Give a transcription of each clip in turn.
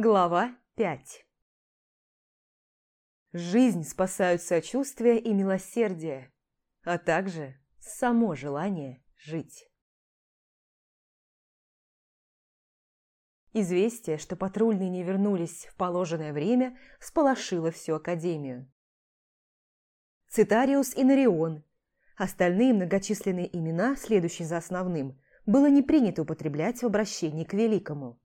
Глава 5 Жизнь спасают сочувствие и милосердие, а также само желание жить. Известие, что патрульные не вернулись в положенное время, сполошило всю Академию. Цитариус и Нарион, остальные многочисленные имена, следующие за основным, было не принято употреблять в обращении к Великому.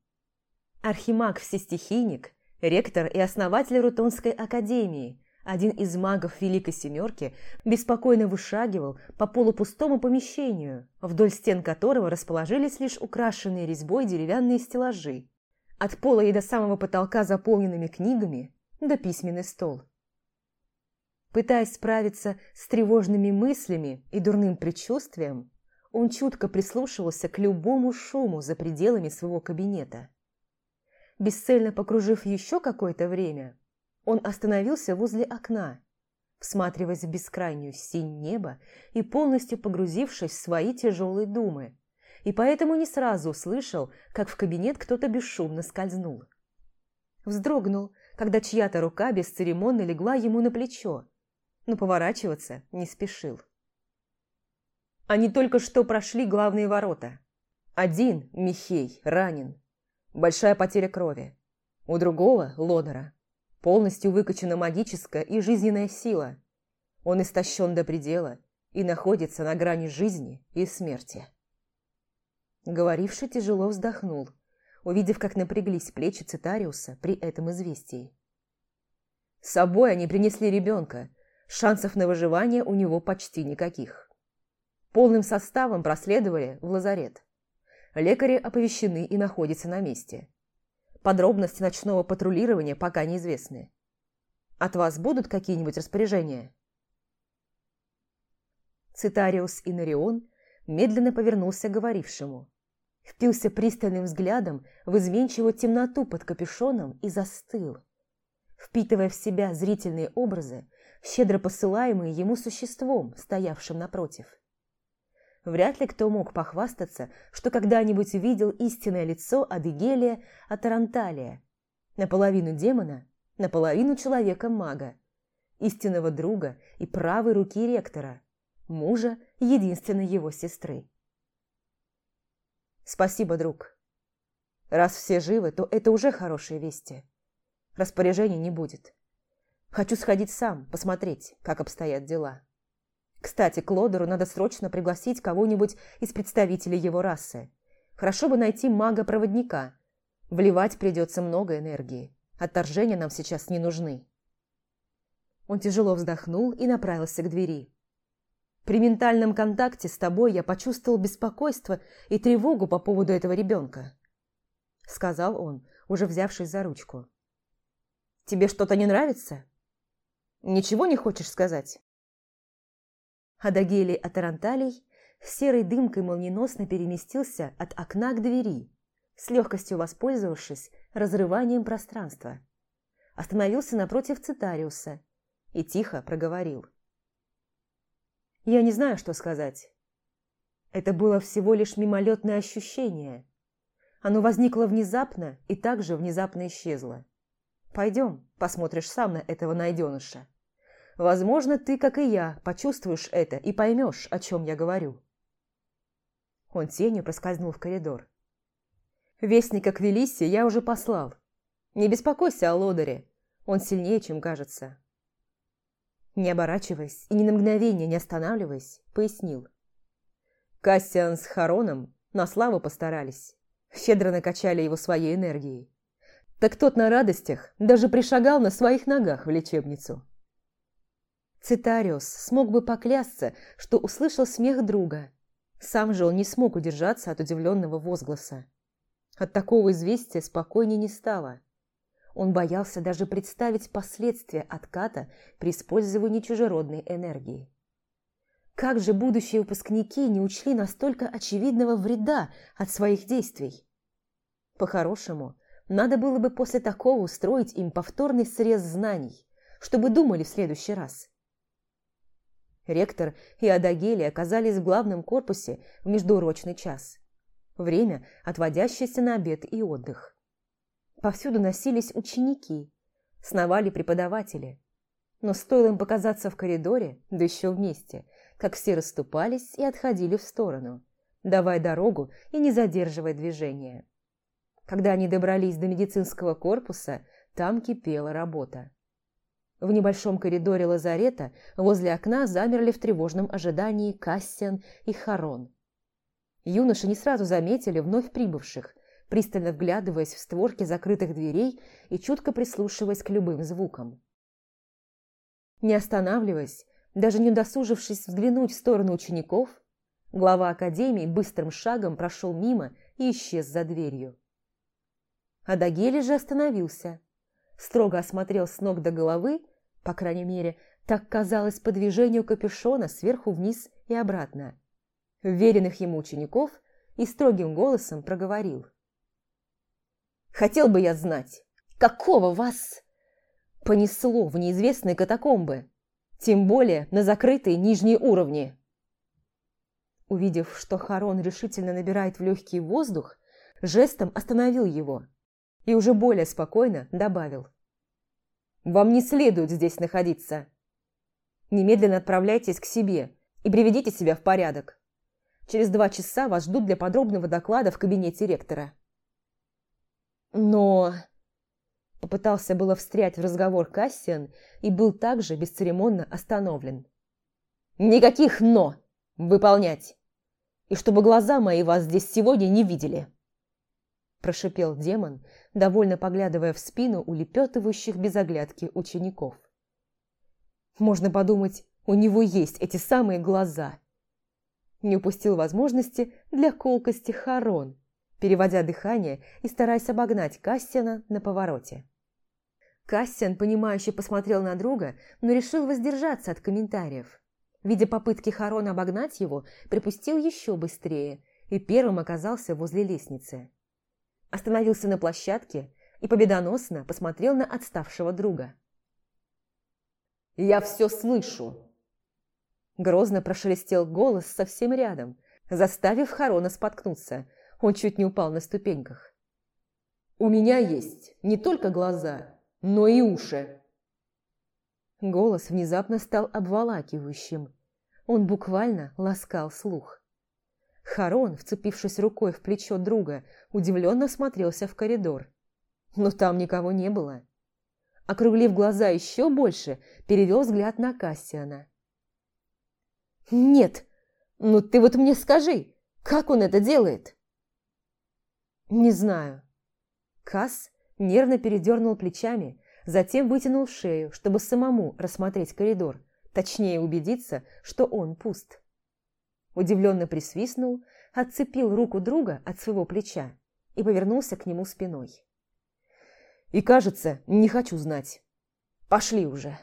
Архимаг-всестихийник, ректор и основатель Рутонской академии, один из магов Великой Семерки, беспокойно вышагивал по полупустому помещению, вдоль стен которого расположились лишь украшенные резьбой деревянные стеллажи, от пола и до самого потолка заполненными книгами, да письменный стол. Пытаясь справиться с тревожными мыслями и дурным предчувствием, он чутко прислушивался к любому шуму за пределами своего кабинета. Бесцельно покружив еще какое-то время, он остановился возле окна, всматриваясь в бескрайнюю синь неба и полностью погрузившись в свои тяжелые думы, и поэтому не сразу услышал, как в кабинет кто-то бесшумно скользнул. Вздрогнул, когда чья-то рука бесцеремонно легла ему на плечо, но поворачиваться не спешил. Они только что прошли главные ворота. Один, Михей, ранен, Большая потеря крови. У другого, Лодера, полностью выкачана магическая и жизненная сила. Он истощен до предела и находится на грани жизни и смерти. Говоривший тяжело вздохнул, увидев, как напряглись плечи Цитариуса при этом известии. С собой они принесли ребенка, шансов на выживание у него почти никаких. Полным составом проследовали в лазарет. Лекари оповещены и находятся на месте. Подробности ночного патрулирования пока неизвестны. От вас будут какие-нибудь распоряжения? Цитариус и Нарион медленно повернулся к говорившему. Впился пристальным взглядом в изменчивую темноту под капюшоном и застыл, впитывая в себя зрительные образы, щедро посылаемые ему существом, стоявшим напротив. Вряд ли кто мог похвастаться, что когда-нибудь видел истинное лицо Адыгелия Атаранталия, наполовину демона, наполовину человека-мага, истинного друга и правой руки ректора, мужа единственной его сестры. «Спасибо, друг. Раз все живы, то это уже хорошие вести. Распоряжений не будет. Хочу сходить сам, посмотреть, как обстоят дела». Кстати, Клодеру надо срочно пригласить кого-нибудь из представителей его расы. Хорошо бы найти мага-проводника. Вливать придется много энергии. Отторжения нам сейчас не нужны. Он тяжело вздохнул и направился к двери. При ментальном контакте с тобой я почувствовал беспокойство и тревогу по поводу этого ребенка. Сказал он, уже взявшись за ручку. Тебе что-то не нравится? Ничего не хочешь сказать? Адагелий Атаранталий серой дымкой молниеносно переместился от окна к двери, с легкостью воспользовавшись разрыванием пространства. Остановился напротив Цитариуса и тихо проговорил. «Я не знаю, что сказать. Это было всего лишь мимолетное ощущение. Оно возникло внезапно и также внезапно исчезло. Пойдем, посмотришь сам на этого найденыша». Возможно, ты, как и я, почувствуешь это и поймешь, о чем я говорю. Он тенью проскользнул в коридор. Вестника к Велисе я уже послал. Не беспокойся о Лодере, он сильнее, чем кажется. Не оборачиваясь и ни на мгновение не останавливаясь, пояснил. Кассиан с Хароном на славу постарались, щедро накачали его своей энергией. Так тот на радостях даже пришагал на своих ногах в лечебницу. Цитариус смог бы поклясться, что услышал смех друга. Сам же он не смог удержаться от удивленного возгласа. От такого известия спокойнее не стало. Он боялся даже представить последствия отката при использовании чужеродной энергии. Как же будущие выпускники не учли настолько очевидного вреда от своих действий? По-хорошему, надо было бы после такого устроить им повторный срез знаний, чтобы думали в следующий раз. Ректор и Адагели оказались в главном корпусе в междуурочный час. Время, отводящееся на обед и отдых. Повсюду носились ученики, сновали преподаватели. Но стоило им показаться в коридоре, да еще вместе, как все расступались и отходили в сторону, давая дорогу и не задерживая движения. Когда они добрались до медицинского корпуса, там кипела работа. В небольшом коридоре лазарета возле окна замерли в тревожном ожидании Кассиан и Харон. Юноши не сразу заметили вновь прибывших, пристально вглядываясь в створки закрытых дверей и чутко прислушиваясь к любым звукам. Не останавливаясь, даже не удосужившись взглянуть в сторону учеников, глава академии быстрым шагом прошел мимо и исчез за дверью. Адагели же остановился, строго осмотрел с ног до головы по крайней мере, так казалось по движению капюшона сверху вниз и обратно. Веренных ему учеников и строгим голосом проговорил. «Хотел бы я знать, какого вас понесло в неизвестные катакомбы, тем более на закрытые нижние уровни?» Увидев, что Харон решительно набирает в легкий воздух, жестом остановил его и уже более спокойно добавил. Вам не следует здесь находиться. Немедленно отправляйтесь к себе и приведите себя в порядок. Через два часа вас ждут для подробного доклада в кабинете ректора. Но... Попытался было встрять в разговор Кассиан и был также бесцеремонно остановлен. «Никаких «но!» Выполнять! И чтобы глаза мои вас здесь сегодня не видели!» Прошипел демон, довольно поглядывая в спину улепетывающих без оглядки учеников. Можно подумать, у него есть эти самые глаза. Не упустил возможности для колкости Харон, переводя дыхание и стараясь обогнать Кассиана на повороте. Кассиан, понимающе посмотрел на друга, но решил воздержаться от комментариев. Видя попытки Харона обогнать его, припустил еще быстрее и первым оказался возле лестницы остановился на площадке и победоносно посмотрел на отставшего друга. «Я все слышу!» Грозно прошелестел голос совсем рядом, заставив Харона споткнуться. Он чуть не упал на ступеньках. «У меня есть не только глаза, но и уши!» Голос внезапно стал обволакивающим. Он буквально ласкал слух. Харон, вцепившись рукой в плечо друга, удивленно смотрелся в коридор. Но там никого не было. Округлив глаза еще больше, перевел взгляд на Кассиана. «Нет, ну ты вот мне скажи, как он это делает?» «Не знаю». Касс нервно передернул плечами, затем вытянул шею, чтобы самому рассмотреть коридор, точнее убедиться, что он пуст удивленно присвистнул, отцепил руку друга от своего плеча и повернулся к нему спиной. «И кажется, не хочу знать. Пошли уже!»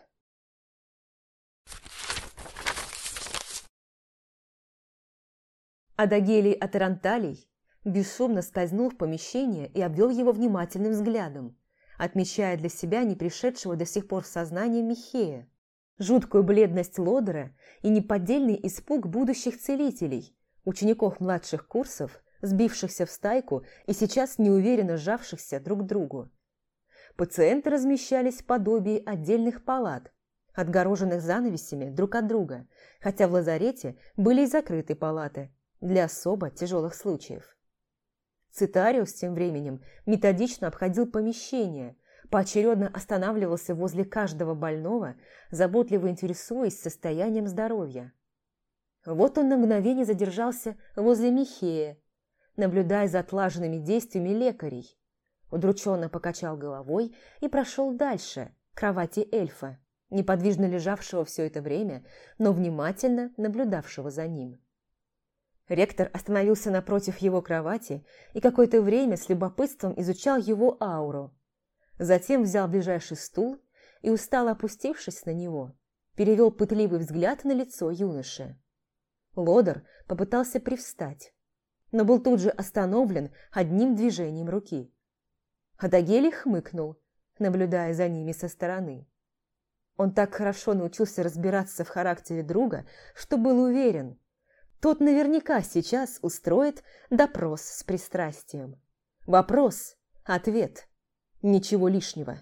Адагелий Атаранталий бесшумно скользнул в помещение и обвел его внимательным взглядом, отмечая для себя не пришедшего до сих пор в сознание Михея, жуткую бледность Лодера и неподдельный испуг будущих целителей, учеников младших курсов, сбившихся в стайку и сейчас неуверенно сжавшихся друг к другу. Пациенты размещались в подобии отдельных палат, отгороженных занавесями друг от друга, хотя в лазарете были и закрыты палаты для особо тяжелых случаев. Цитариус тем временем методично обходил помещение, поочередно останавливался возле каждого больного, заботливо интересуясь состоянием здоровья. Вот он на мгновение задержался возле Михея, наблюдая за отлаженными действиями лекарей. Удрученно покачал головой и прошел дальше, к кровати эльфа, неподвижно лежавшего все это время, но внимательно наблюдавшего за ним. Ректор остановился напротив его кровати и какое-то время с любопытством изучал его ауру, Затем взял ближайший стул и, устало опустившись на него, перевел пытливый взгляд на лицо юноши. Лодер попытался привстать, но был тут же остановлен одним движением руки. Адагели хмыкнул, наблюдая за ними со стороны. Он так хорошо научился разбираться в характере друга, что был уверен, тот наверняка сейчас устроит допрос с пристрастием. Вопрос – ответ – Ничего лишнего.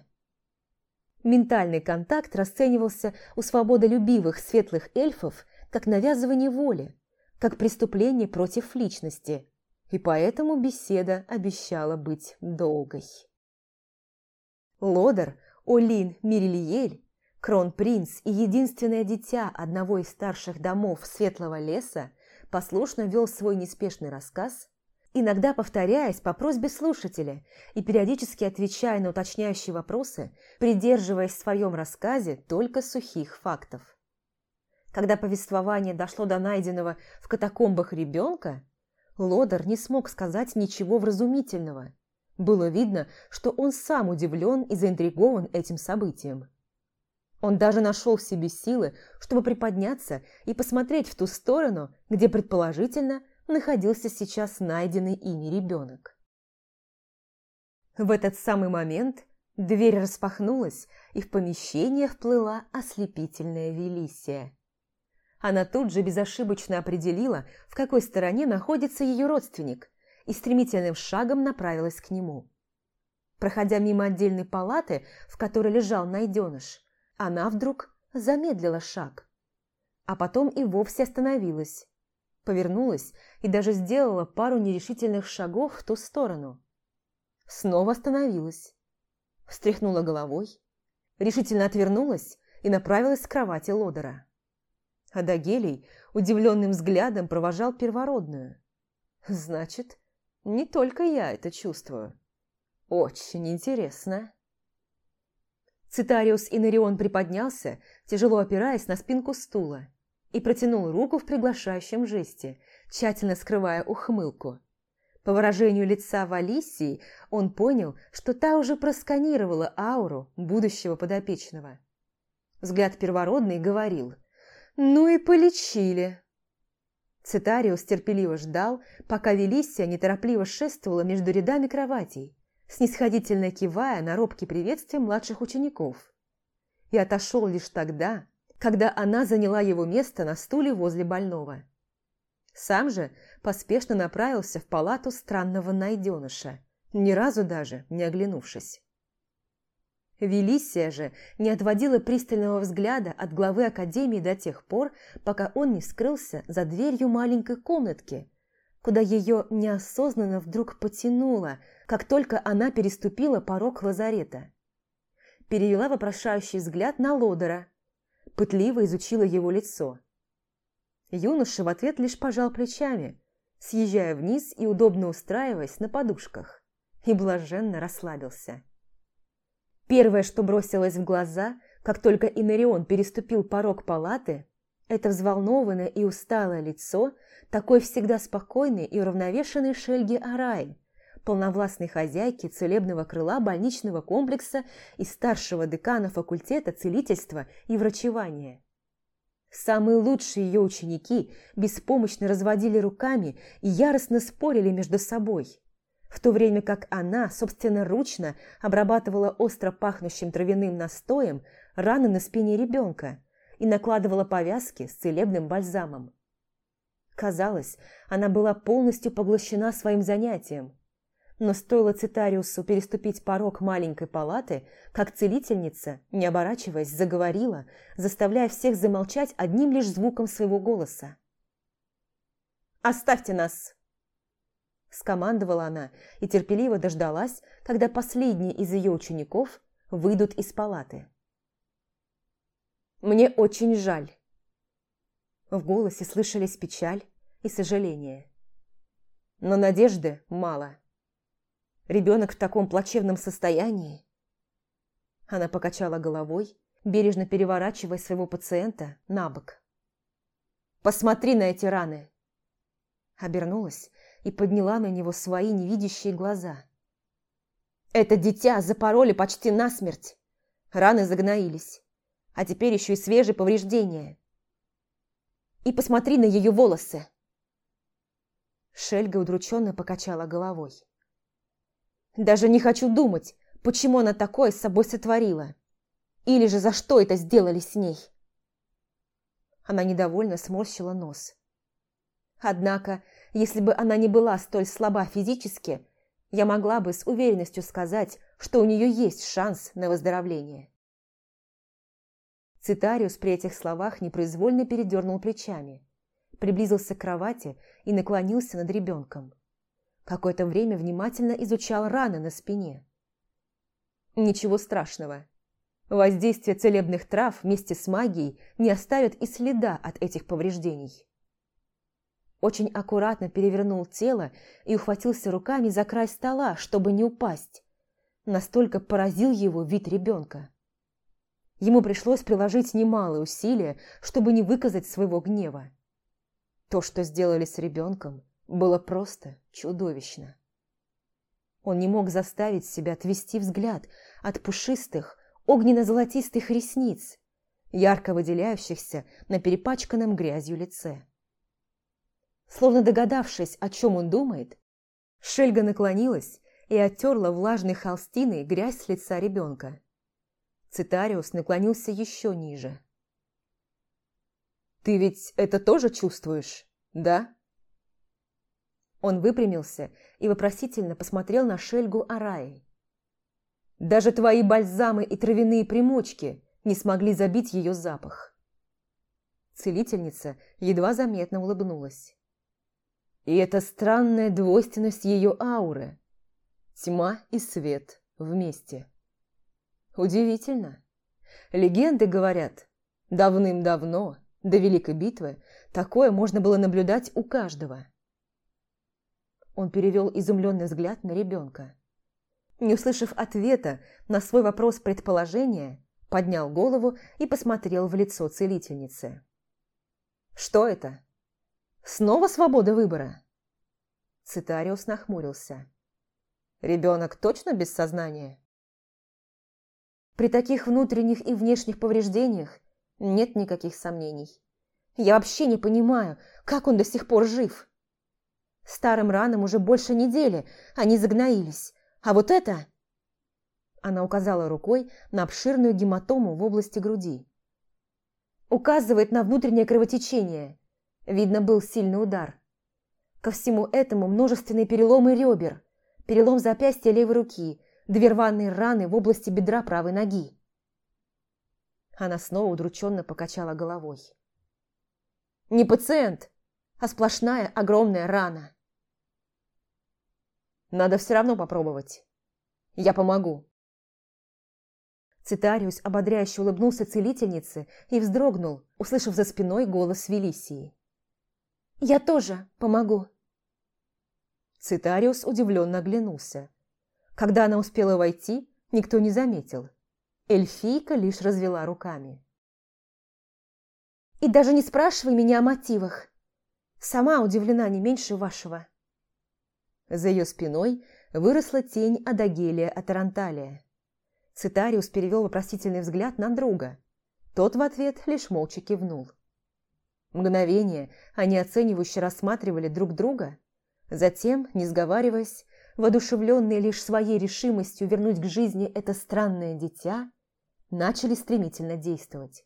Ментальный контакт расценивался у свободолюбивых светлых эльфов как навязывание воли, как преступление против личности, и поэтому беседа обещала быть долгой. Лодер, Олин Мирильель, кронпринц и единственное дитя одного из старших домов Светлого леса, послушно вел свой неспешный рассказ, иногда повторяясь по просьбе слушателя и периодически отвечая на уточняющие вопросы, придерживаясь в своем рассказе только сухих фактов. Когда повествование дошло до найденного в катакомбах ребенка, Лодер не смог сказать ничего вразумительного. Было видно, что он сам удивлен и заинтригован этим событием. Он даже нашел в себе силы, чтобы приподняться и посмотреть в ту сторону, где, предположительно, находился сейчас найденный ими ребенок. В этот самый момент дверь распахнулась, и в помещение вплыла ослепительная Велисия. Она тут же безошибочно определила, в какой стороне находится ее родственник, и стремительным шагом направилась к нему. Проходя мимо отдельной палаты, в которой лежал найденыш, она вдруг замедлила шаг, а потом и вовсе остановилась, повернулась и даже сделала пару нерешительных шагов в ту сторону. Снова остановилась, встряхнула головой, решительно отвернулась и направилась к кровати Лодера. Адагелий удивленным взглядом провожал первородную. «Значит, не только я это чувствую. Очень интересно». Цитариус Инарион приподнялся, тяжело опираясь на спинку стула, и протянул руку в приглашающем жесте, тщательно скрывая ухмылку. По выражению лица Валисии он понял, что та уже просканировала ауру будущего подопечного. Взгляд первородный говорил – ну и полечили. Цитариус терпеливо ждал, пока Велисия неторопливо шествовала между рядами кроватей, снисходительно кивая на робкие приветствия младших учеников. И отошел лишь тогда, когда она заняла его место на стуле возле больного. Сам же поспешно направился в палату странного найденыша, ни разу даже не оглянувшись. Велисия же не отводила пристального взгляда от главы Академии до тех пор, пока он не скрылся за дверью маленькой комнатки, куда ее неосознанно вдруг потянуло, как только она переступила порог лазарета. Перевела вопрошающий взгляд на Лодера, пытливо изучила его лицо. Юноша в ответ лишь пожал плечами, съезжая вниз и удобно устраиваясь на подушках, и блаженно расслабился. Первое, что бросилось в глаза, как только Инарион переступил порог палаты, это взволнованное и усталое лицо такой всегда спокойной и уравновешенной Шельги Араи, полновластной хозяйки целебного крыла больничного комплекса и старшего декана факультета целительства и врачевания. Самые лучшие ее ученики беспомощно разводили руками и яростно спорили между собой – в то время как она собственноручно обрабатывала остро пахнущим травяным настоем раны на спине ребенка и накладывала повязки с целебным бальзамом. Казалось, она была полностью поглощена своим занятием. Но стоило Цитариусу переступить порог маленькой палаты, как целительница, не оборачиваясь, заговорила, заставляя всех замолчать одним лишь звуком своего голоса. «Оставьте нас!» Скомандовала она и терпеливо дождалась, когда последние из ее учеников выйдут из палаты. «Мне очень жаль». В голосе слышались печаль и сожаление. Но надежды мало. Ребенок в таком плачевном состоянии. Она покачала головой, бережно переворачивая своего пациента на бок. «Посмотри на эти раны!» Обернулась и подняла на него свои невидящие глаза. «Это дитя запороли почти насмерть. Раны загноились, а теперь еще и свежие повреждения. И посмотри на ее волосы!» Шельга удрученно покачала головой. «Даже не хочу думать, почему она такое с собой сотворила. Или же за что это сделали с ней?» Она недовольно сморщила нос. Однако если бы она не была столь слаба физически, я могла бы с уверенностью сказать, что у нее есть шанс на выздоровление. Цитариус при этих словах непроизвольно передернул плечами, приблизился к кровати и наклонился над ребенком. Какое-то время внимательно изучал раны на спине. Ничего страшного. Воздействие целебных трав вместе с магией не оставит и следа от этих повреждений. Очень аккуратно перевернул тело и ухватился руками за край стола, чтобы не упасть. Настолько поразил его вид ребенка. Ему пришлось приложить немалые усилия, чтобы не выказать своего гнева. То, что сделали с ребенком, было просто чудовищно. Он не мог заставить себя отвести взгляд от пушистых, огненно-золотистых ресниц, ярко выделяющихся на перепачканном грязью лице. Словно догадавшись, о чем он думает, Шельга наклонилась и оттерла влажной холстиной грязь с лица ребенка. Цитариус наклонился еще ниже. «Ты ведь это тоже чувствуешь, да?» Он выпрямился и вопросительно посмотрел на Шельгу Араи. «Даже твои бальзамы и травяные примочки не смогли забить ее запах». Целительница едва заметно улыбнулась. И это странная двойственность ее ауры. Тьма и свет вместе. Удивительно. Легенды говорят, давным-давно, до Великой битвы, такое можно было наблюдать у каждого. Он перевел изумленный взгляд на ребенка. Не услышав ответа на свой вопрос предположения, поднял голову и посмотрел в лицо целительницы. «Что это?» Снова свобода выбора?» Цитариус нахмурился. «Ребенок точно без сознания?» При таких внутренних и внешних повреждениях нет никаких сомнений. Я вообще не понимаю, как он до сих пор жив. Старым ранам уже больше недели, они загноились. А вот это... Она указала рукой на обширную гематому в области груди. Указывает на внутреннее кровотечение. Видно, был сильный удар. Ко всему этому множественные переломы ребер, перелом запястья левой руки, две рваные раны в области бедра правой ноги. Она снова удрученно покачала головой. «Не пациент, а сплошная огромная рана». «Надо все равно попробовать. Я помогу». Цитариус ободряюще улыбнулся целительнице и вздрогнул, услышав за спиной голос Велисии. «Я тоже помогу». Цитариус удивленно оглянулся. Когда она успела войти, никто не заметил. Эльфийка лишь развела руками. «И даже не спрашивай меня о мотивах. Сама удивлена не меньше вашего». За ее спиной выросла тень Адагелия Атаранталия. Цитариус перевел вопросительный взгляд на друга. Тот в ответ лишь молча кивнул. Мгновение они оценивающе рассматривали друг друга. Затем, не сговариваясь, воодушевленные лишь своей решимостью вернуть к жизни это странное дитя, начали стремительно действовать.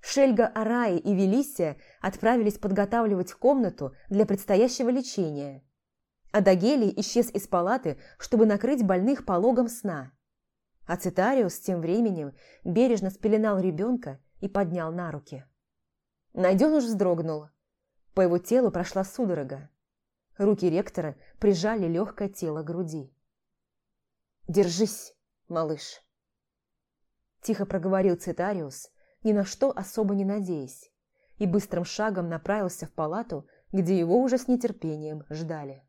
Шельга Араи и Велисия отправились подготавливать комнату для предстоящего лечения. Адагелий исчез из палаты, чтобы накрыть больных пологом сна. А Цитариус тем временем бережно спеленал ребенка и поднял на руки. Найденыш вздрогнул. По его телу прошла судорога. Руки ректора прижали легкое тело к груди. «Держись, малыш!» Тихо проговорил Цитариус, ни на что особо не надеясь, и быстрым шагом направился в палату, где его уже с нетерпением ждали.